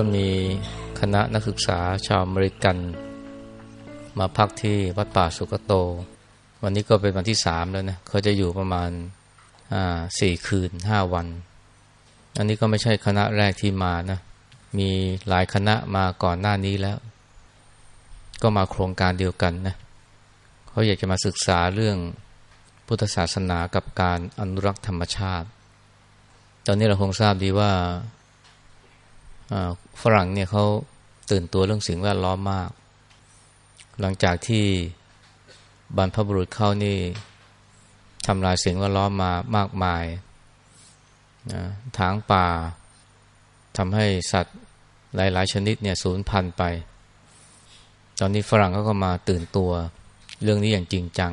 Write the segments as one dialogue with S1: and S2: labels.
S1: ก็มีคณะนักศึกษาชาวอเมริกัน มาพักที่วัดป่าสุกโต วันนี้ก็เป็นวันที่สามแล้วนะเขาจะอยู่ประมาณสี่คืนห้าวัน อันนี้ก็ไม่ใช่คณะแรกที่มานะ มีหลายคณะมาก่อนหน้านี้แล้ว ก็มาโครงการเดียวกันนะเขาอยากจะมาศึกษาเรื่องพุทธศาสนากับการอนุรักษ์ธรรมชาติ ตอนนี้เราคงทราบดีว่า ฝรั่งเนี่ยเขาตื่นตัวเรื่องสิ่งแวดล้อมมาก หลังจากที่บรรพบุรุษเขานี่ทำลายสิ่งแวดล้อมมามากมายนะทางป่าทำให้สัตว์หลาย ๆ ชนิดเนี่ยสูญพันธุ์ไป ตอนนี้ฝรั่งเขาก็มาตื่นตัว เรื่องนี้อย่างจริงจัง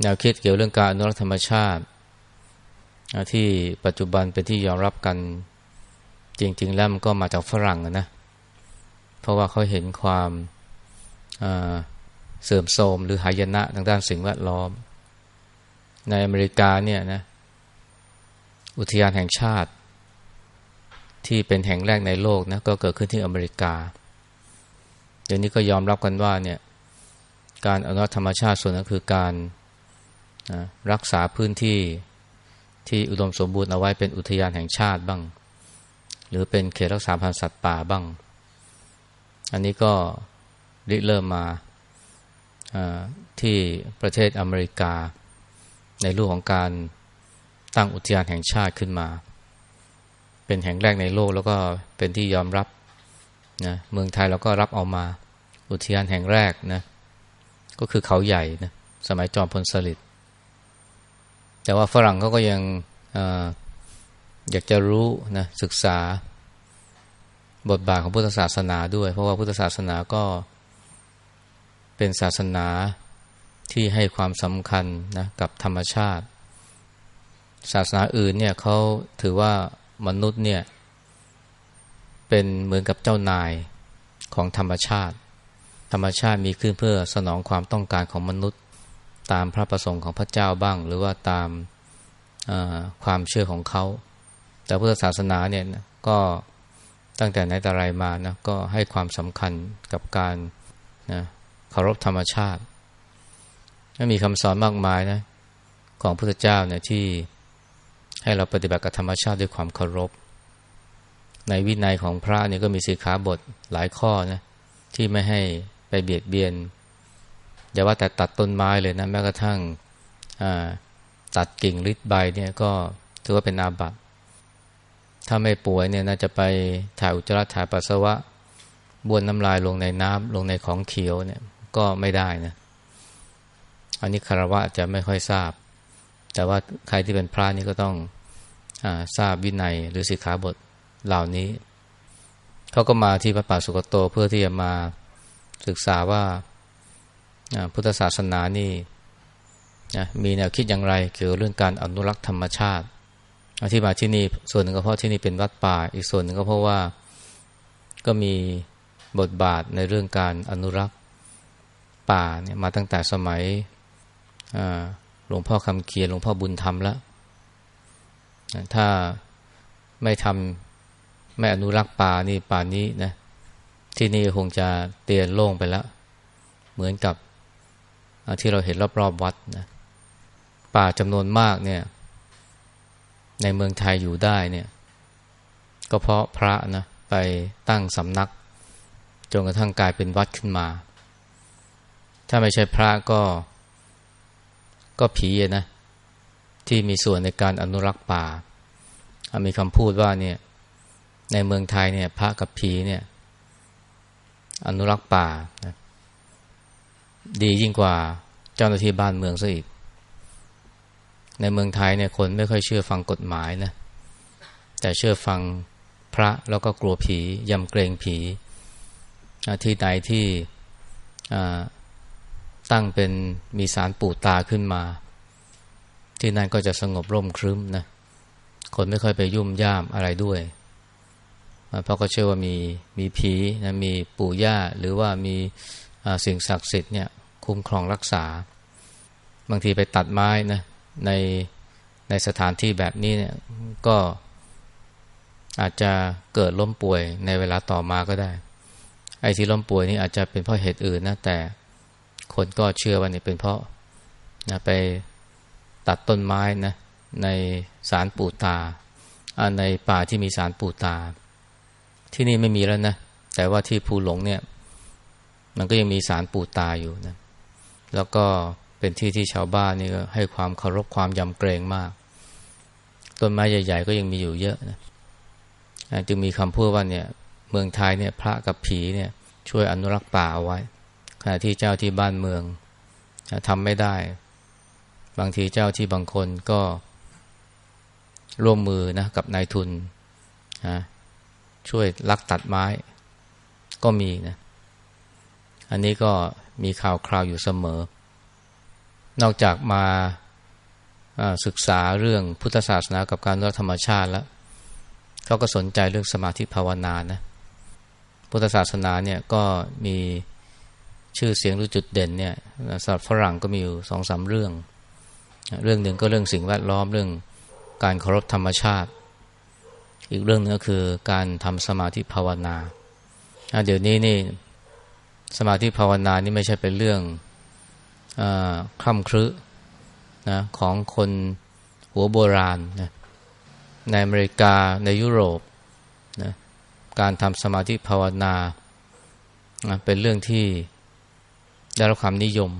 S1: แนวคิดเกี่ยวเรื่องการอนุรักษ์ธรรมชาติ ที่ปัจจุบันเป็นที่ยอมรับกัน จริง ๆ แล้วมันก็มาจากฝรั่งนะ เพราะว่าเขาเห็นความเสื่อมโทรมหรือหายนะทางด้านสิ่งแวดล้อม ในอเมริกาเนี่ยนะอุทยานแห่งชาติที่เป็นแห่งแรกในโลกนะก็เกิดขึ้นที่อเมริกา เดี๋ยวนี้ก็ยอมรับกันว่าเนี่ยการอนุรักษ์ธรรมชาติส่วนนั้นคือการรักษาพื้นที่ที่อุดมสมบูรณ์เอาไว้เป็นอุทยานแห่งชาติบ้าง หรือเป็นเขตรักษาพันธุ์สัตว์ป่าบ้าง อันนี้ก็ริเริ่มมาที่ประเทศอเมริกา ในรูปของการตั้งอุทยานแห่งชาติขึ้นมา เป็นแห่งแรกในโลกแล้วก็เป็นที่ยอมรับนะเมืองไทยเราก็รับเอามาอุทยานแห่งแรกนะก็คือเขาใหญ่นะสมัยจอมพลสฤษดิ์แต่ว่าฝรั่งเขาก็ยัง อยากจะรู้นะศึกษาบทบาทของพุทธศาสนาด้วย เพราะว่าพุทธศาสนาก็เป็นศาสนาที่ให้ความสำคัญนะกับธรรมชาติ ศาสนาอื่นเนี่ยเขาถือว่ามนุษย์เนี่ยเป็นเหมือนกับเจ้านายของธรรมชาติ ธรรมชาติมีขึ้นเพื่อสนองความต้องการของมนุษย์ ตามพระประสงค์ของพระเจ้าบ้าง หรือว่าตามความเชื่อของเขา แต่พุทธศาสนาเนี่ยก็ตั้งแต่ไหนแต่ไรมานะก็ให้ความสำคัญกับการนะเคารพธรรมชาติมีคำสอนมากมายนะของพุทธเจ้าเนี่ยที่ให้เราปฏิบัติกับธรรมชาติด้วยความเคารพ ในวินัยของพระเนี่ยก็มีสีขาบทหลายข้อนะที่ไม่ให้ไปเบียดเบียนอย่าว่าแต่ตัดต้นไม้เลยนะแม้กระทั่งตัดกิ่งริดใบเนี่ยก็ถือว่าเป็นอาบัติ ถ้าไม่ป่วยเนี่ยน่าจะไปถ่ายอุจจาระถ่ายปัสสาวะบ้วนน้ำลายลงในน้ำลงในของเขียวเนี่ยก็ไม่ได้นะอันนี้คารวะจะไม่ค่อยทราบ แต่ว่าใครที่เป็นพระนี่ก็ต้องอทราบวินัยหรือสิกขาบทเหล่านี้ เขาก็มาที่พระป่าสุกโตเพื่อที่จะมาศึกษาว่าพุทธศาสนานี่มีแนวคิดอย่างไรเกี่ยวกับเรื่องการอนุรักษ์ธรรมชาติ ที่มาที่นี่ส่วนหนึ่งก็เพราะที่นี่เป็นวัดป่า อีกส่วนหนึ่งก็เพราะว่าก็มีบทบาทในเรื่องการอนุรักษ์ป่าเนี่ยมาตั้งแต่สมัยหลวงพ่อคำเคียนหลวงพ่อบุญธรรมแล้วถ้าไม่ทำไม่อนุรักษ์ป่านี่ป่านี้นะที่นี่คงจะเตียนโล่งไปแล้ว เหมือนกับที่เราเห็นรอบๆวัดนะป่าจำนวนมากเนี่ย ในเมืองไทยอยู่ได้เนี่ย ก็เพราะพระนะไปตั้งสำนักจนกระทั่งกลายเป็นวัดขึ้นมา ถ้าไม่ใช่พระก็ก็ผีนะ ที่มีส่วนในการอนุรักษ์ป่า มีคำพูดว่าเนี่ย ในเมืองไทยเนี่ย พระกับผีเนี่ย อนุรักษ์ป่านะดียิ่งกว่าเจ้าหน้าที่บ้านเมืองซะอีก ในเมืองไทยเนี่ยคนไม่ค่อยเชื่อฟังกฎหมายนะแต่เชื่อฟังพระแล้วก็กลัวผียำเกรงผี ที่ใดที่ตั้งเป็นมีสารปู่ตาขึ้นมา ที่นั่นก็จะสงบร่มครึ้มนะคนไม่ค่อยไปยุ่มย่ามอะไรด้วย เพราะก็เชื่อว่ามีมีผีนะมีปู่ย่า หรือว่ามีสิ่งศักดิ์สิทธิ์เนี่ยคุ้มครองรักษา บางทีไปตัดไม้นะ ในในสถานที่แบบนี้เนี่ยก็อาจจะเกิดล้มป่วยในเวลาต่อมาก็ได้ ไอ้ที่ล้มป่วยนี่อาจจะเป็นเพราะเหตุอื่นนะแต่คนก็เชื่อว่านี่เป็นเพราะนะไปตัดต้นไม้นะในสารปู่ตา ในป่าที่มีสารปู่ตา ที่นี่ไม่มีแล้วนะแต่ว่าที่ภูหลงเนี่ย มันก็ยังมีสารปู่ตาอยู่นะแล้วก็ เป็นที่ที่ชาวบ้านนี่ก็ให้ความเคารพความยำเกรงมาก ต้นไม้ใหญ่ ๆ ก็ยังมีอยู่เยอะนะจึงมีคำพูดว่าเนี่ย เมืองไทยเนี่ยพระกับผีเนี่ย ช่วยอนุรักษ์ป่าเอาไว้ขณะที่เจ้าที่บ้านเมืองทำไม่ได้ บางทีเจ้าที่บางคนก็ร่วมมือนะกับนายทุนนะช่วยลักตัดไม้ก็มีนะ อันนี้ก็มีข่าวคราวอยู่เสมอ นอกจากมาศึกษาเรื่องพุทธศาสนากับการรักธรรมชาติแล้วเขาก็สนใจเรื่องสมาธิภาวนานะพุทธศาสนาเนี่ยก็มีชื่อเสียงหรือจุดเด่นเนี่ยสำหรับฝรั่งก็มีอยู่สองสาเรื่อง เรื่องหนึ่งก็เรื่องสิ่งแวดล้อมเรื่องการเคารพธรรมชาติ อีกเรื่องนึงก็คือการทำสมาธิภาวนาเดี๋ยวนี้นี่สมาธิภาวนานี่ไม่ใช่เป็นเรื่อง คล่ำครึนะของคนหัวโบราณนะในอเมริกาในยุโรปนะการทำสมาธิภาวนานะเป็นเรื่องที่ได้รับความนิยม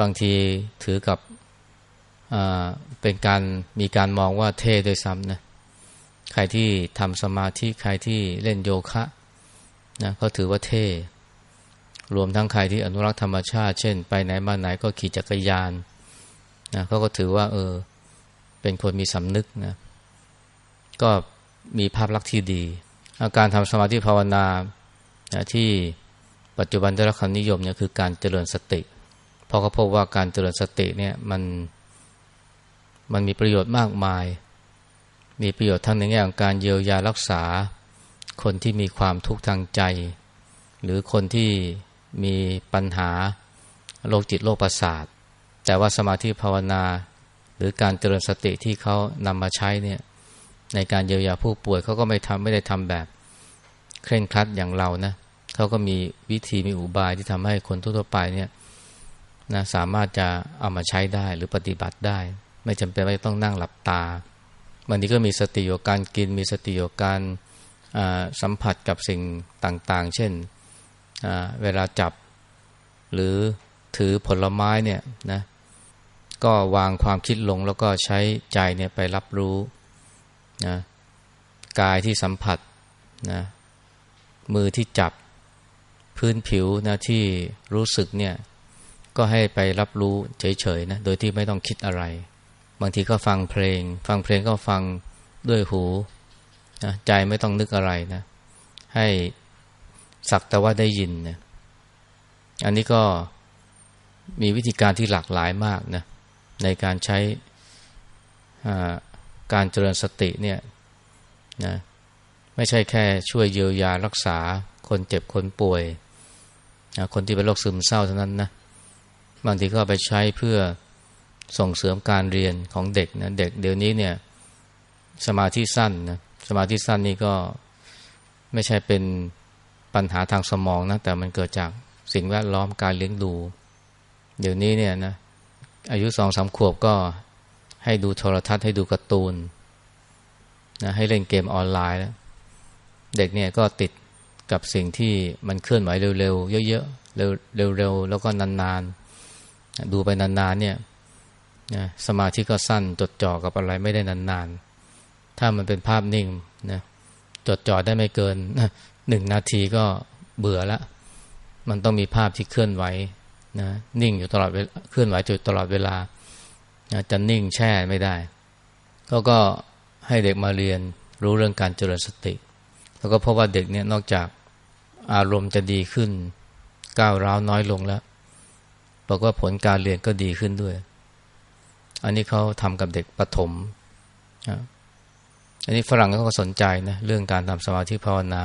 S1: บางทีถือกับเป็นการมีการมองว่าเท่ด้วยซ้ำนะใครที่ทำสมาธิใครที่เล่นโยคะนะเขาถือว่าเท่ รวมทั้งใครที่อนุรักษ์ธรรมชาติ เช่น ไปไหนมาไหนก็ขี่จักรยานนะเขาก็ถือว่า เออ เป็นคนมีสำนึกนะ ก็มีภาพลักษณ์ที่ดี อาการทำสมาธิภาวนานะที่ปัจจุบันได้รับความนิยมเนี่ยคือการเจริญสติ เพราะเขาพบว่าการเจริญสติเนี่ยมันมันมีประโยชน์มากมาย มีประโยชน์ทั้งในแง่ของการเยียวยารักษา คนที่มีความทุกข์ทางใจ หรือคนที่ มีปัญหาโรคจิตโรคประสาท แต่ว่าสมาธิภาวนา หรือการเจริญสติที่เขานำมาใช้เนี่ยในการเยียวยาผู้ป่วยเขาก็ไม่ทำไม่ได้ทำแบบ เคร่งครัดอย่างเรานะเขาก็มีวิธีมีอุบายที่ทำให้คนทั่วไปเนี่ยนะสามารถจะเอามาใช้ได้หรือปฏิบัติได้ ไม่จำเป็นว่าต้องนั่งหลับตาบางทีก็มีสติอยู่การกิน มีสติอยู่การสัมผัสกับสิ่งต่างๆ เช่น เวลาจับ หรือถือผลไม้เนี่ยนะก็วางความคิดลงแล้วก็ใช้ใจเนี่ยไปรับรู้นะกายที่สัมผัสนะมือที่จับพื้นผิวนะที่รู้สึกเนี่ยก็ให้ไปรับรู้เฉยๆนะโดยที่ไม่ต้องคิดอะไร บางทีก็ฟังเพลง ฟังเพลงก็ฟังด้วยหูนะใจไม่ต้องนึกอะไรนะให้ สักแต่ว่าได้ยินนะอันนี้ก็มีวิธีการที่หลากหลายมากนะในการใช้การเจริญสติเนี่ยนะไม่ใช่แค่ช่วยเยียวยารักษาคนเจ็บคนป่วยนะคนที่เป็นโรคซึมเศร้าเท่านั้นนะบางทีก็ไปใช้เพื่อส่งเสริมการเรียนของเด็กนะเด็กเดี๋ยวนี้เนี่ยสมาธิสั้นนะสมาธิสั้นนี่ก็ไม่ใช่เป็น ปัญหาทางสมองนะ แต่มันเกิดจากสิ่งแวดล้อมการเลี้ยงดู เดี๋ยวนี้เนี่ยนะอายุสองสามขวบก็ให้ดูโทรทัศน์ให้ดูการ์ตูนนะให้เล่นเกมออนไลน์แล้วเด็กเนี่ยก็ติดกับสิ่งที่มันเคลื่อนไหวเร็วๆเยอะๆเร็วๆแล้วก็นานๆ ดูไปนานๆเนี่ยนะสมาธิก็สั้นจดจ่อกับอะไรไม่ได้นานๆ ถ้ามันเป็นภาพนิ่งนะจดจ่อได้ไม่เกิน หนึ่งนาทีก็เบื่อละ มันต้องมีภาพที่เคลื่อนไหวนะนิ่งอยู่ตลอดเคลื่อนไหวอยู่ตลอดเวลานะจะนิ่งแช่ไม่ได้ก็ก็ให้เด็กมาเรียนรู้เรื่องการเจริญสติ แล้วก็พบว่าเด็กเนี่ยนอกจากอารมณ์จะดีขึ้น ก้าวร้าวน้อยลงแล้วบอกว่าผลการเรียนก็ดีขึ้นด้วย อันนี้เขาทำกับเด็กปฐมอันนี้ฝรั่งก็สนใจนะเรื่องการทำสมาธิภาวนา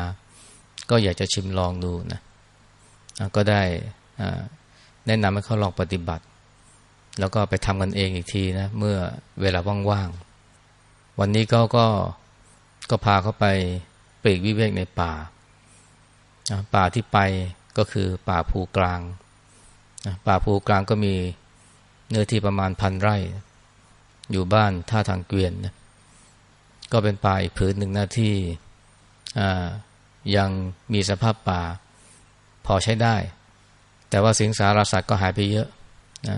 S1: ก็อยากจะชิมลองดูนะก็ได้แนะนำให้เขาลองปฏิบัติ แล้วก็ไปทำกันเองอีกทีนะ เมื่อเวลาว่างๆ วันนี้ก็ก็ก็พาเขาไปปลีกวิเวกในป่า ป่าที่ไปก็คือป่าภูกลาง ป่าภูกลางก็มีเนื้อที่ประมาณพันไร่ อยู่บ้านท่าทางเกวียนนะก็เป็นป่าอีกผืนหนึ่งนะที่ ยังมีสภาพป่า พอใช้ได้ แต่ว่าสิงสารสัตว์ก็หายไปเยอะนะ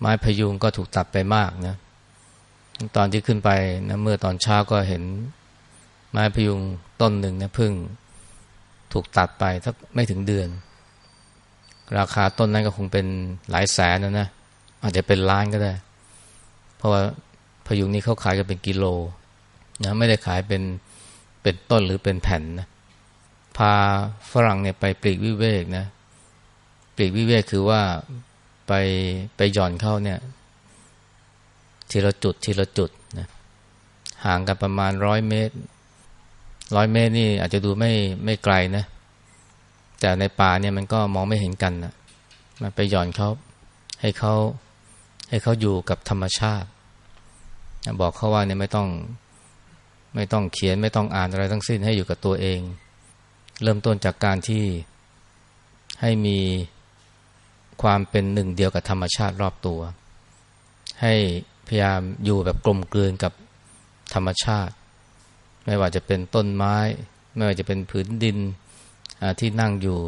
S1: ไม้พยุงก็ถูกตัดไปมากนะตอนที่ขึ้นไปนะเมื่อตอนเช้าก็เห็นไม้พยุงต้นหนึ่งนะพึ่งถูกตัดไปสักไม่ถึงเดือน ราคาต้นนั้นก็คงเป็นหลายแสนนะนะอาจจะเป็นล้านก็ได้ เพราะว่าพยุงนี้เขาขายกันเป็นกิโลนะไม่ได้ขายเป็น เป็นต้นหรือเป็นแผ่นนะพาฝรั่งเนี่ยไปปลีกวิเวกนะปลีกวิเวกคือว่าไปไปหย่อนเข้าเนี่ย ทีละจุดทีละจุดนะห่างกันประมาณร้อยเมตรร้อยเมตรนี่อาจจะดูไม่ไม่ไกลนะ แต่ในป่าเนี่ยมันก็มองไม่เห็นกันนะมันไปหย่อนเขาให้เขาให้เขาอยู่กับธรรมชาติ บอกเขาว่าเนี่ยไม่ต้อง ไม่ต้องเขียนไม่ต้องอ่านอะไรทั้งสิ้นให้อยู่กับตัวเอง เริ่มต้นจากการที่ให้มีความเป็นหนึ่งเดียวกับธรรมชาติรอบตัว ให้พยายามอยู่แบบกลมกลืนกับธรรมชาติ ไม่ว่าจะเป็นต้นไม้ ไม่ว่าจะเป็นผืนดินที่นั่งอยู่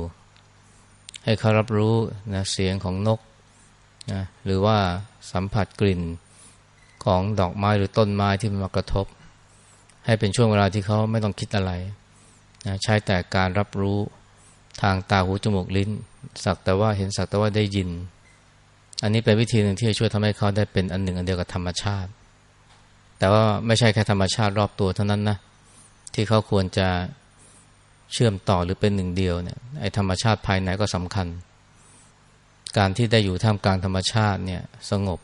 S1: ให้เขารับรู้นะเสียงของนกนะหรือว่าสัมผัสกลิ่นของดอกไม้หรือต้นไม้ที่มันมากระทบ ให้เป็นช่วงเวลาที่เขาไม่ต้องคิดอะไรนะใช้แต่การรับรู้ทางตาหูจมูกลิ้น สักแต่ว่าเห็นสักแต่ว่าได้ยิน อันนี้เป็นวิธีหนึ่งที่จะช่วยทำให้เขาได้เป็นอันหนึ่งอันเดียวกับธรรมชาติ แต่ว่าไม่ใช่แค่ธรรมชาติรอบตัวเท่านั้นนะที่เขาควรจะเชื่อมต่อหรือเป็นหนึ่งเดียวเนี่ยไอ้ธรรมชาติภายในก็สำคัญ การที่ได้อยู่ท่ามกลางธรรมชาติเนี่ยสงบ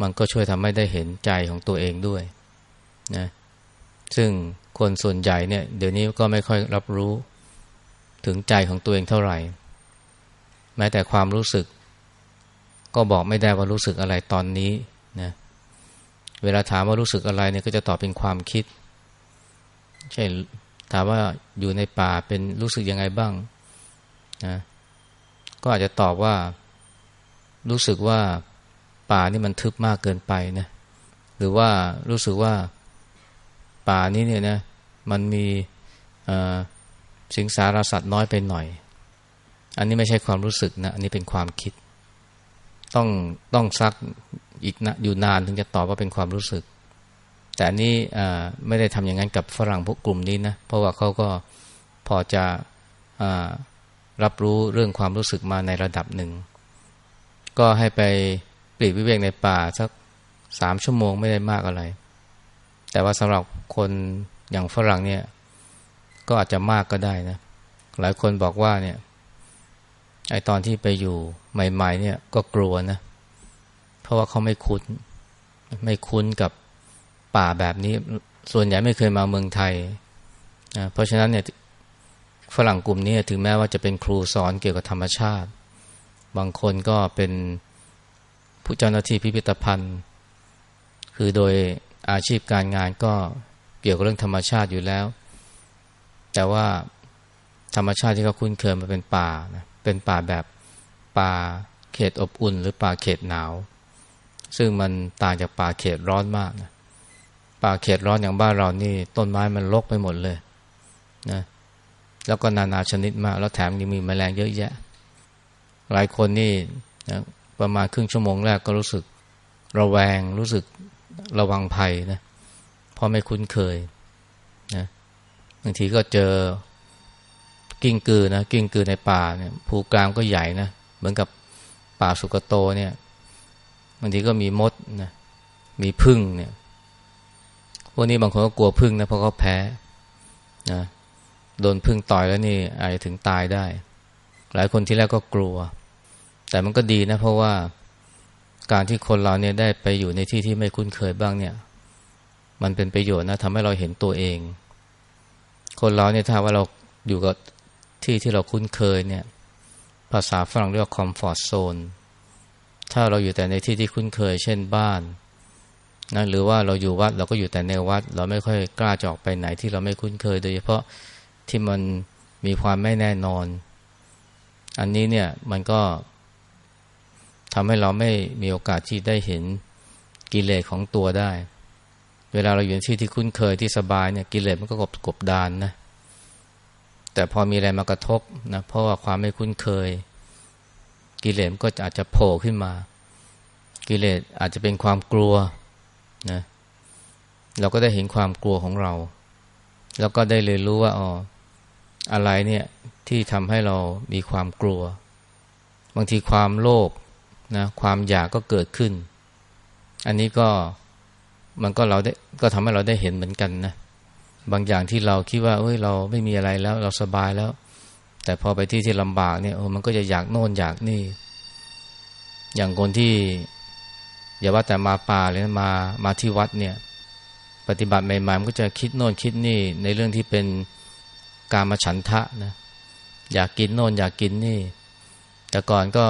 S1: มันก็ช่วยทำให้ได้เห็นใจของตัวเองด้วยนะ ซึ่งคนส่วนใหญ่เนี่ยเดี๋ยวนี้ก็ไม่ค่อยรับรู้ถึงใจของตัวเองเท่าไหร่ แม้แต่ความรู้สึก ก็บอกไม่ได้ว่ารู้สึกอะไรตอนนี้นะเวลาถามว่ารู้สึกอะไรเนี่ยก็จะตอบเป็นความคิดเช่นถามว่าอยู่ในป่าเป็นรู้สึกยังไงบ้างนะก็อาจจะตอบว่า รู้สึกว่าป่านี่มันทึบมากเกินไปนะหรือว่ารู้สึกว่า ป่านี้เนี่ยนะมันมีสิงสารสัตว์น้อยไปหน่อย อันนี้ไม่ใช่ความรู้สึกนะ อันนี้เป็นความคิด ต้องต้องซักอีกนะอยู่นานถึงจะตอบว่าเป็นความรู้สึก แต่อันนี้ไม่ได้ทำอย่างนั้นกับฝรั่งพวกกลุ่มนี้นะ เพราะว่าเขาก็พอจะรับรู้เรื่องความรู้สึกมาในระดับหนึ่ง ก็ให้ไปปลีกวิเวกในป่าสักสามชั่วโมงไม่ได้มากอะไร แต่ว่าสำหรับคนอย่างฝรั่งเนี่ย ก็อาจจะมากก็ได้นะ หลายคนบอกว่าเนี่ยไอตอนที่ไปอยู่ใหม่ ๆ เนี่ยก็กลัวนะ เพราะว่าเขาไม่คุ้น ไม่คุ้นกับป่าแบบนี้ ส่วนใหญ่ไม่เคยมาเมืองไทยนะเพราะฉะนั้นเนี่ยฝรั่งกลุ่มนี้ถึงแม้ว่าจะเป็นครูสอนเกี่ยวกับธรรมชาติ บางคนก็เป็นผู้เจ้าหน้าที่พิพิธภัณฑ์ คือโดย อาชีพการงานก็เกี่ยวกับเรื่องธรรมชาติอยู่แล้ว แต่ว่าธรรมชาติที่เขาคุ้นเคยมาเป็นป่านะเป็นป่าแบบป่าเขตอบอุ่น หรือป่าเขตหนาว ซึ่งมันต่างจากป่าเขตร้อนมากนะป่าเขตร้อนอย่างบ้านเรานี่ต้นไม้มันรกไปหมดเลยนะแล้วก็นานาชนิดมาก แล้วแถมยังมีแมลงเยอะแยะ หลายคนนี่นะประมาณครึ่งชั่วโมงแรกก็รู้สึกระแวงรู้สึก ระวังภัยนะเพราะไม่คุ้นเคยนะบางทีก็เจอกิ้งกือนะกิ้งกือในป่าเนี่ยภูกรามก็ใหญ่นะเหมือนกับป่าสุกโตเนี่ยบางทีก็มีมดนะมีพึ่งเนี่ยพวกนี้บางคนก็กลัวพึ่งนะเพราะเขาแพ้นะโดนพึ่งต่อยแล้วนี่อาจจะถึงตายได้ หลายคนที่แรกก็กลัว แต่มันก็ดีนะเพราะว่า การที่คนเราเนี่ยได้ไปอยู่ในที่ที่ไม่คุ้นเคยบ้างเนี่ย มันเป็นประโยชน์นะทำให้เราเห็นตัวเอง คนเราเนี่ยถ้าว่าเราอยู่กับที่ที่เราคุ้นเคยเนี่ย ภาษาฝรั่งเรียกว่าคอมฟอร์ทโซนถ้าเราอยู่แต่ในที่ที่คุ้นเคย เช่นบ้านนะหรือว่าเราอยู่วัดเราก็อยู่แต่ในวัด เราไม่ค่อยกล้าจะออกไปไหนที่เราไม่คุ้นเคย โดยเฉพาะที่มันมีความไม่แน่นอน อันนี้เนี่ยมันก็ ทำให้เราไม่มีโอกาสที่ได้เห็นกิเลสของตัวได้ เวลาเราอยู่ในที่ที่คุ้นเคยที่สบายเนี่ยกิเลสมันก็กบกบดานนะ แต่พอมีอะไรมากระทบนะเพราะว่าความไม่คุ้นเคย กิเลสก็อาจจะโผล่ขึ้นมา กิเลสอาจจะเป็นความกลัวนะเราก็ได้เห็นความกลัวของเรา แล้วก็ได้เลยรู้ว่าอ๋ออะไรเนี่ยที่ทำให้เรามีความกลัว บางทีความโลภ นะความอยากก็เกิดขึ้น อันนี้ก็มันก็เราได้ก็ทำให้เราได้เห็นเหมือนกันนะบางอย่างที่เราคิดว่าเอ้ยเราไม่มีอะไรแล้ว เราสบายแล้ว แต่พอไปที่ที่ลำบากเนี่ยโอ้มันก็จะอยากโน่นอยากนี่ อย่างคนที่อย่าว่าแต่มาป่าเลยนะมามาที่วัดเนี่ย ปฏิบัติใหม่ๆมันก็จะคิดโน่นคิดนี่ ในเรื่องที่เป็นการมาฉันทะนะอยากกินโน่นอยากกินนี่ แต่ก่อนก็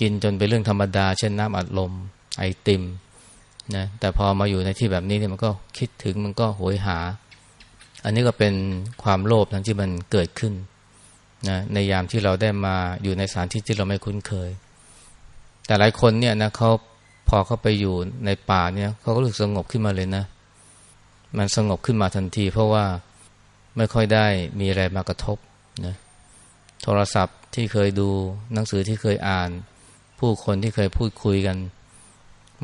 S1: กินจนเป็นเรื่องธรรมดา เช่นน้ำอัดลม ไอติมนะแต่พอมาอยู่ในที่แบบนี้เนี่ยมันก็คิดถึงมันก็โหยหา อันนี้ก็เป็นความโลภทั้งที่มันเกิดขึ้นนะในยามที่เราได้มาอยู่ในสถานที่ที่เราไม่คุ้นเคย แต่หลายคนเนี่ยนะเขาพอเขาไปอยู่ในป่าเนี่ยเขาก็รู้สึกสงบขึ้นมาเลยนะ มันสงบขึ้นมาทันที เพราะว่าไม่ค่อยได้มีอะไรมากระทบนะโทรศัพท์ที่เคยดูหนังสือที่เคยอ่าน ผู้คนที่เคยพูดคุยกัน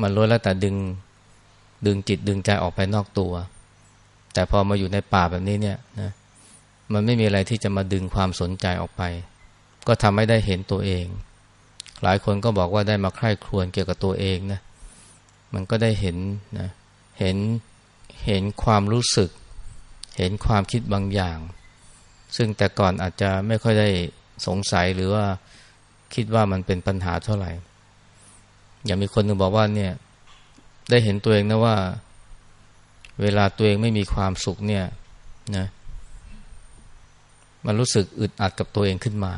S1: มันล้วนแล้วแต่ดึงดึงจิตดึงใจออกไปนอกตัว แต่พอมาอยู่ในป่าแบบนี้เนี่ยนะมันไม่มีอะไรที่จะมาดึงความสนใจออกไป ก็ทำให้ได้เห็นตัวเอง หลายคนก็บอกว่าได้มาใคร่ครวญเกี่ยวกับตัวเองนะมันก็ได้เห็นนะเห็นเห็นความรู้สึก เห็นความคิดบางอย่าง ซึ่งแต่ก่อนอาจจะไม่ค่อยได้สงสัยหรือว่า คิดว่ามันเป็นปัญหาเท่าไหร่ อย่างมีคนหนึ่งบอกว่าเนี่ย ได้เห็นตัวเองนะว่า เวลาตัวเองไม่มีความสุขเนี่ยนะมันรู้สึกอึดอัดกับตัวเองขึ้นมา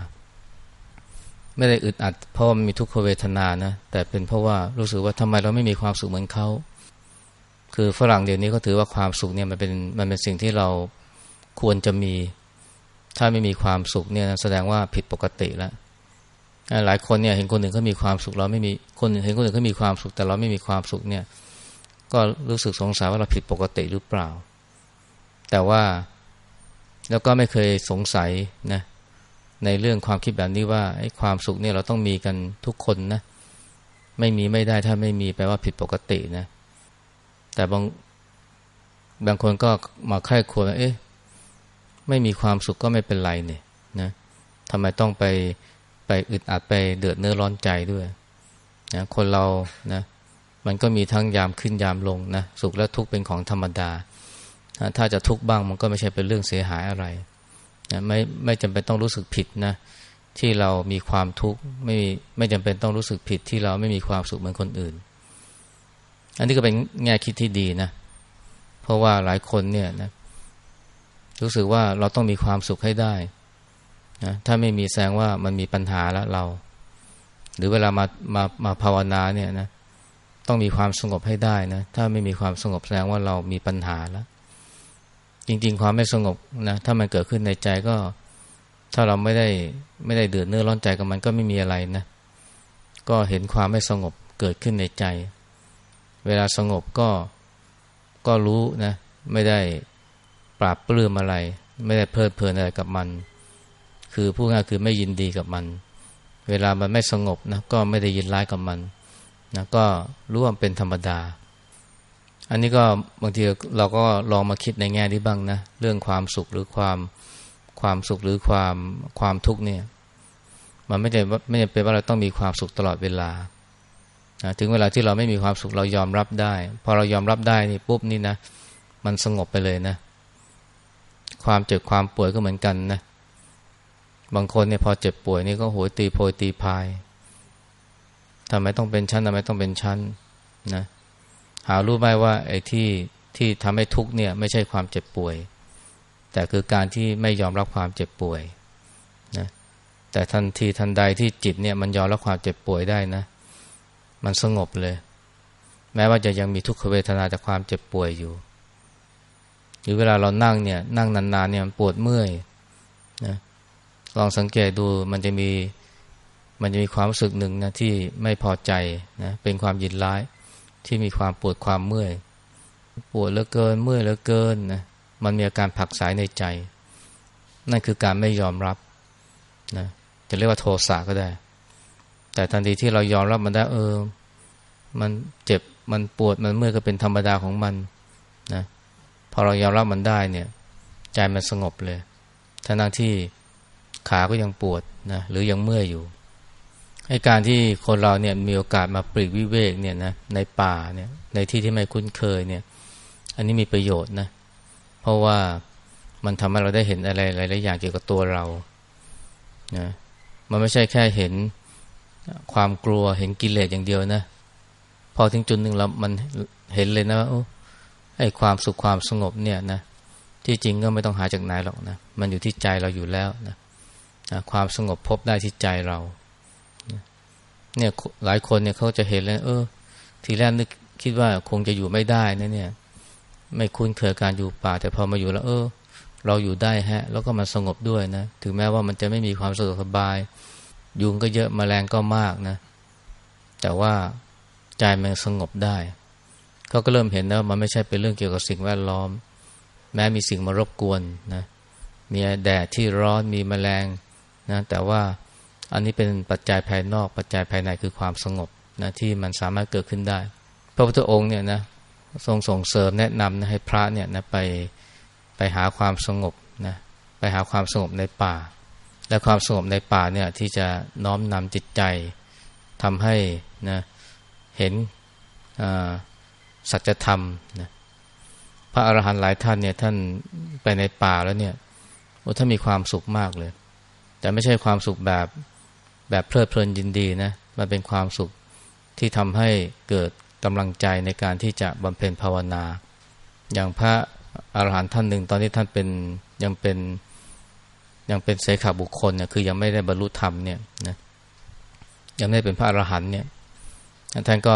S1: ไม่ได้อึดอัด เพราะมันมีทุกขเวทนานะแต่เป็นเพราะว่ารู้สึกว่าทำไมเราไม่มีความสุขเหมือนเขาคือฝรั่งเดี๋ยวนี้เขาถือว่าความสุขเนี่ยมันเป็นมันเป็นสิ่งที่เราควรจะมี ถ้าไม่มีความสุขเนี่ยแสดงว่าผิดปกติแล้ว หลายคนเนี่ยเห็นคนอื่นเขามีความสุขเราไม่มีคนเห็นคนอื่นเขามีความสุขแต่เราไม่มีความสุขเนี่ย ก็รู้สึกสงสัยว่าเราผิดปกติหรือเปล่า แต่ว่าแล้วก็ไม่เคยสงสัยนะในเรื่องความคิดแบบนี้ว่าไอ้ความสุขเนี่ยเราต้องมีกันทุกคนนะไม่มีไม่ได้ถ้าไม่มีแปลว่าผิดปกตินะ แต่บางบางคนก็มาใคร่ควญว่าเอ๊ะไม่มีความสุขก็ไม่เป็นไรเนี่ยนะทำไมต้องไป ไปอึดอัดไปเดือดเนื้อร้อนใจด้วยนะคนเรานะมันก็มีทั้งยามขึ้นยามลงนะสุขและทุกข์เป็นของธรรมดานะถ้าจะทุกข์บ้างมันก็ไม่ใช่เป็นเรื่องเสียหายอะไรนะไม่ไม่จำเป็นต้องรู้สึกผิดนะที่เรามีความทุกข์ไม่ไม่จำเป็นต้องรู้สึกผิดที่เราไม่มีความสุขเหมือนคนอื่น อันนี้ก็เป็นแง่คิดที่ดีนะเพราะว่าหลายคนเนี่ยนะรู้สึกว่าเราต้องมีความสุขให้ได้ นะถ้าไม่มีแสดงว่ามันมีปัญหาแล้วเรา หรือเวลามามามาภาวนาเนี่ยนะต้องมีความสงบให้ได้นะถ้าไม่มีความสงบแสดงว่าเรามีปัญหาแล้ว จริง ๆ ความไม่สงบนะถ้ามันเกิดขึ้นในใจก็ ถ้าเราไม่ได้ไม่ได้เดือดเนื้อร้อนใจกับมันก็ไม่มีอะไรนะก็เห็นความไม่สงบเกิดขึ้นในใจ เวลาสงบก็ก็รู้นะ ไม่ได้ปราบปลื้มอะไร ไม่ได้เพลิดเพลินอะไรกับมัน คือพูดง่ายคือไม่ยินดีกับมัน เวลามันไม่สงบนะก็ไม่ได้ยินร้ายกับมันนะก็รู้ว่าเป็นธรรมดา อันนี้ก็บางทีเราก็ลองมาคิดในแง่นี้บ้างนะเรื่องความสุขหรือความความสุขหรือความความทุกข์เนี่ย มันไม่ใช่ไม่ใช่เป็นว่าเราต้องมีความสุขตลอดเวลานะถึงเวลาที่เราไม่มีความสุขเรายอมรับได้ พอเรายอมรับได้นี่ปุ๊บนี่นะ มันสงบไปเลยนะ ความเจ็บความป่วยก็เหมือนกันนะ บางคนเนี่ยพอเจ็บป่วยนี่ก็โหยตีโพยตีพายทำไมต้องเป็นชั้นทำไมต้องเป็นชั้นนะหารู้ไหมว่าไอ้ที่ที่ทำให้ทุกข์เนี่ยไม่ใช่ความเจ็บป่วย แต่คือการที่ไม่ยอมรับความเจ็บป่วยนะแต่ทันทีทันใดที่จิตเนี่ยมันยอมรับความเจ็บป่วยได้นะ มันสงบเลย แม้ว่าจะยังมีทุกขเวทนาจากความเจ็บป่วยอยู่ หรือเวลาเรานั่งเนี่ยนั่งนานๆเนี่ยมันปวดเมื่อย ลองสังเกตดูมันจะมีมันจะมีความรู้สึกหนึ่งนะที่ไม่พอใจนะเป็นความยินร้าย ที่มีความปวดความเมื่อย ปวดเหลือเกินเมื่อยเหลือเกินนะมันมีอาการผักสายในใจ นั่นคือการไม่ยอมรับนะจะเรียกว่าโทสะก็ได้ แต่ทันทีที่เรายอมรับมันได้เออ มันเจ็บมันปวดมันเมื่อยก็เป็นธรรมดาของมันนะพอเรายอมรับมันได้เนี่ย ใจมันสงบเลยทั้งที่ ขาก็ยังปวดนะหรือยังเมื่อยอยู่ให้การที่คนเราเนี่ยมีโอกาสมาปลีกวิเวกเนี่ยนะในป่าเนี่ยในที่ที่ไม่คุ้นเคยเนี่ย อันนี้มีประโยชน์นะ เพราะว่ามันทำให้เราได้เห็นอะไรหลายๆอย่างเกี่ยวกับตัวเรานะมันไม่ใช่แค่เห็นความกลัวเห็นกิเลสอย่างเดียวนะ พอถึงจุดหนึ่งเรามันเห็นเลยนะว่าไอ้ความสุขความสงบเนี่ยนะที่จริงก็ไม่ต้องหาจากไหนหรอกนะ มันอยู่ที่ใจเราอยู่แล้วนะนะ ความสงบพบได้ที่ใจเรา เนี่ยหลายคนเนี่ยเขาจะเห็นแล้ว เออ ทีแรกนึกคิดว่าคงจะอยู่ไม่ได้นะเนี่ย ไม่คุ้นเคยการอยู่ป่า แต่พอมาอยู่แล้ว เออ เราอยู่ได้ฮะ แล้วก็มันสงบด้วยนะ ถึงแม้ว่ามันจะไม่มีความสะดวกสบาย ยุงก็เยอะมแมลงก็มากนะ แต่ว่าใจมันสงบได้ เขาก็เริ่มเห็นแล้วมันไม่ใช่เป็นเรื่องเกี่ยวกับสิ่งแวดล้อม แม้มีสิ่งมารบกวนนะ มีแดดที่ร้อน มีมแมลง นะแต่ว่าอันนี้เป็นปัจจัยภายนอก ปัจจัยภายในคือความสงบนะที่มันสามารถเกิดขึ้นได้ พระพุทธองค์เนี่ยนะทรงส่งเสริมแนะนำนะให้พระเนี่ยนะไปไปหาความสงบนะไปหาความสงบในป่า และความสงบในป่าเนี่ยที่จะน้อมนำจิตใจทำให้นะเห็นสัจธรรมนะพระอรหันต์หลายท่านเนี่ยท่านไปในป่าแล้วเนี่ยโอ้ท่านมีความสุขมากเลย แต่ไม่ใช่ความสุขแบบแบบเพลิดเพลินยินดีนะมันเป็นความสุขที่ทำให้เกิดกำลังใจในการที่จะบำเพ็ญภาวนา อย่างพระอาหารหันต์ท่านหนึ่ง ตอนที่ท่านเป็นยังเป็นยังเป็นเสขาบุคคลเนี่ยคือยังไม่ได้บรรลุธรรมเนี่ยนะยังไม่ได้เป็นพระอรหันต์เนี่ยท่านก็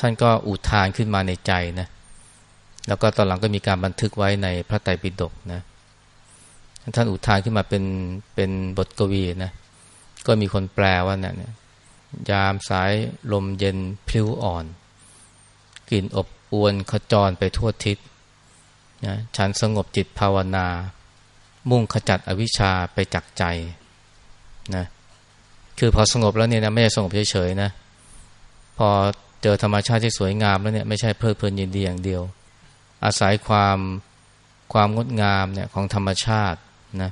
S1: ท่านก็อุทานขึ้นมาในใจนะแล้วก็ตอนหลังก็มีการบันทึกไว้ในพระไตรปิฎกนะ ท่านอุทานขึ้นมาเป็นเป็นบทกวีนะก็มีคนแปลว่านี่ยยามสายลมเย็นพลิ้วอ่อน กลิ่นอบอวนขจรไปทั่วทิศนะฉันสงบจิตภาวนา มุ่งขจัดอวิชชาไปจากใจนะคือพอสงบแล้วเนี่ยนะไม่ใช่สงบเฉยๆนะ พอเจอธรรมชาติที่สวยงามแล้วเนี่ยไม่ใช่เพลิดเพลินยินดีอย่างเดียว อาศัยความความงดงามเนี่ยของธรรมชาติ นะ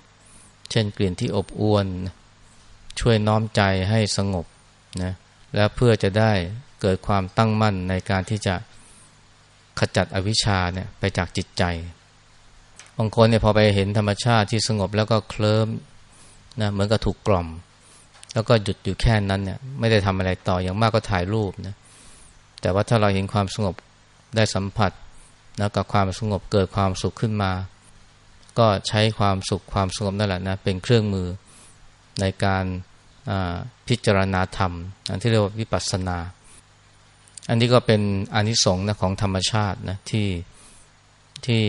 S1: เช่นกลิ่นที่อบอวนนะช่วยน้อมใจให้สงบนะแล้วเพื่อจะได้เกิดความตั้งมั่นในการที่จะขจัดอวิชชาเนี่ยไปจากจิตใจบางคนเนี่ยพอไปเห็นธรรมชาติที่สงบแล้วก็เคลิ้มนะเหมือนกับถูกกล่อม แล้วก็หยุดอยู่แค่นั้นเนี่ยไม่ได้ทำอะไรต่ออย่างมากก็ถ่ายรูปนะแต่ว่าถ้าเราเห็นความสงบได้สัมผัสนะกับความสงบเกิดความสุขขึ้นมา ก็ใช้ความสุขความสงบนั่นแหละนะเป็นเครื่องมือในการพิจารณาธรรม อันที่เรียกว่าวิปัสสนา อันนี้ก็เป็นอนิสงส์นะของธรรมชาตินะที่ที่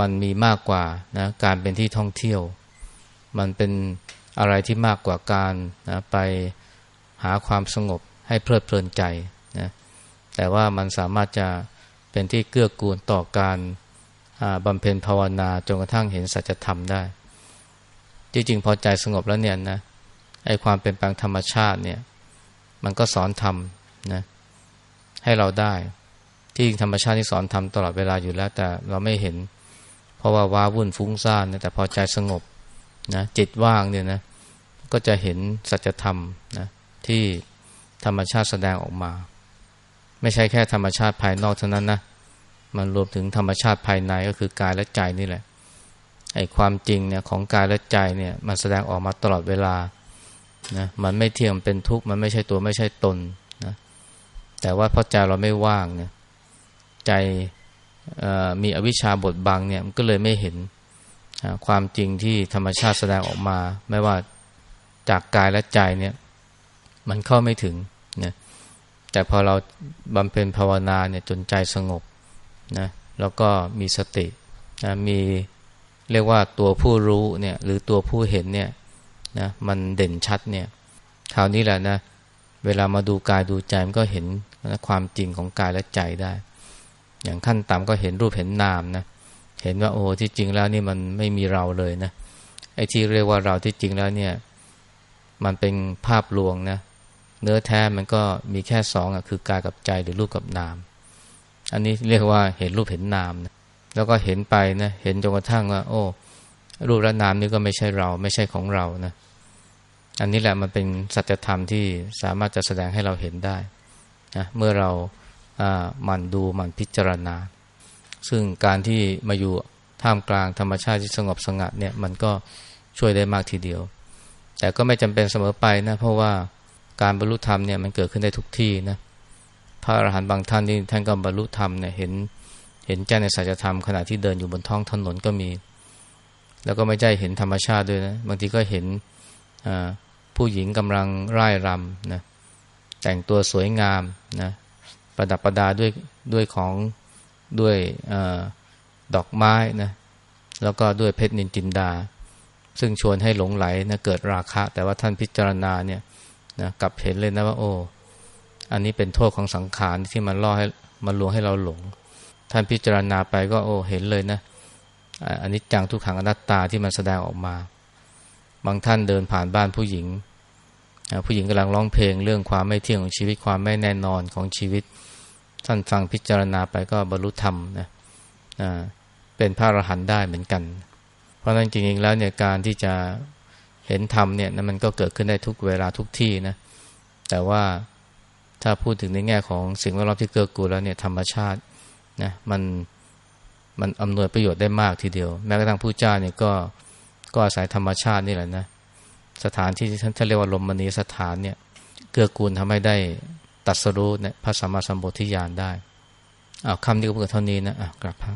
S1: มันมีมากกว่านะการเป็นที่ท่องเที่ยว มันเป็นอะไรที่มากกว่าการนะไปหาความสงบให้เพลิดเพลินใจนะแต่ว่ามันสามารถจะเป็นที่เกื้อกูลต่อการ บำเพ็ญภาวนาจนกระทั่งเห็นสัจธรรมได้ จริงๆ พอใจสงบแล้วเนี่ยนะไอ้ความเป็นแปลงธรรมชาติเนี่ย มันก็สอนทำนะให้เราได้ ที่ธรรมชาติที่สอนทำตลอดเวลาอยู่แล้ว แต่เราไม่เห็น เพราะว่าว้าวุ่นฟุ้งซ่านนะแต่พอใจสงบนะจิตว่างเนี่ยนะก็จะเห็นสัจธรรมนะที่ธรรมชาติแสดงออกมา ไม่ใช่แค่ธรรมชาติภายนอกเท่านั้นนะ มันรวมถึงธรรมชาติภายในก็คือกายและใจนี่แหละไอ้ความจริงเนี่ยของกายและใจเนี่ยมันแสดงออกมาตลอดเวลานะมันไม่เที่ยงเป็นทุกข์มันไม่ใช่ตัวไม่ใช่ตนนะแต่ว่าเพราะใจเราไม่ว่างเนี่ยใจมีอวิชชาบทบังเนี่ยมันก็เลยไม่เห็นความจริงที่ธรรมชาติแสดงออกมา ไม่ว่าจากกายและใจเนี่ยมันเข้าไม่ถึงนะแต่พอเราบำเพ็ญภาวนาเนี่ยจนใจสงบ นะแล้วก็มีสตินะมีเรียกว่าตัวผู้รู้เนี่ยหรือตัวผู้เห็นเนี่ยนะมันเด่นชัดเนี่ยคราวนี้แหละนะเวลามาดูกายดูใจมันก็เห็นนะความจริงของกายและใจได้ อย่างขั้นต่ำก็เห็นรูปเห็นนามนะเห็นว่าโอ้ที่จริงแล้วนี่มันไม่มีเราเลยนะไอ้ที่เรียกว่าเราที่จริงแล้วเนี่ย มันเป็นภาพลวงนะเนื้อแท้มันก็มีแค่สองอะคือกายกับใจหรือรูปกับนาม อันนี้เรียกว่าเห็นรูปเห็นนามนะแล้วก็เห็นไปนะเห็นจนกระทั่งว่า โอ้ รูปและนามนี่ก็ไม่ใช่เรา ไม่ใช่ของเรานะอันนี้แหละมันเป็นสัจธรรมที่สามารถจะแสดงให้เราเห็นได้นะเมื่อเราหมั่นดูหมั่นพิจารณา ซึ่งการที่มาอยู่ท่ามกลางธรรมชาติที่สงบสงัดเนี่ยมันก็ช่วยได้มากทีเดียว แต่ก็ไม่จำเป็นเสมอไปนะเพราะว่าการบรรลุธรรมเนี่ยมันเกิดขึ้นได้ทุกที่นะ พระอรหันต์บางท่านที่ท่านก็บรรลุธรรมเนี่ยเห็นเห็นแจ้งในสัจธรรมขณะที่เดินอยู่บนท้องถนนก็มี แล้วก็ไม่ใช่เห็นธรรมชาติด้วยนะบางทีก็เห็นผู้หญิงกำลังร่ายรำนะแต่งตัวสวยงามนะประดับประดาด้วยด้วยของด้วยอดอกไม้นะแล้วก็ด้วยเพชรนินจินดา ซึ่งชวนให้หลงไหลนะเกิดราคะ แต่ว่าท่านพิจารณาเนี่ยนะกลับเห็นเลยนะว่าโอ้ อันนี้เป็นโทษของสังขารที่มันล่อให้มันลวงให้เราหลง ท่านพิจารณาไปก็โอ้เห็นเลยนะอันนี้จังทุกขังอนัตตาที่มันแสดงออกมา บางท่านเดินผ่านบ้านผู้หญิง ผู้หญิงกำลังร้องเพลงเรื่องความไม่เที่ยงของชีวิตความไม่แน่นอนของชีวิต ท่านฟังพิจารณาไปก็บรรลุธรรมนะเป็นพระอรหันต์ได้เหมือนกัน เพราะนั้นจริงๆแล้วเนี่ยการที่จะเห็นธรรมเนี่ยนมันก็เกิดขึ้นได้ทุกเวลาทุกที่นะแต่ว่า ถ้าพูดถึงในแง่ของสิ่งแวดล้อมที่เกื้อกูลแล้วเนี่ยธรรมชาตินะมันมันอำนวยประโยชน์ได้มากทีเดียว แม้กระทั่งผู้เจ้าเนี่ยก็ก็อาศัยธรรมชาตินี่แหละนะสถานที่ที่ท่านเรียกว่าลมมณีสถานเนี่ยเกื้อกูลทำให้ได้ตัดสรู้เนี่ยพระสัมมาสัมปวิญญาณได้อ้าวคำนี้ก็เพื่อเท่านี้นะอะกลับพระ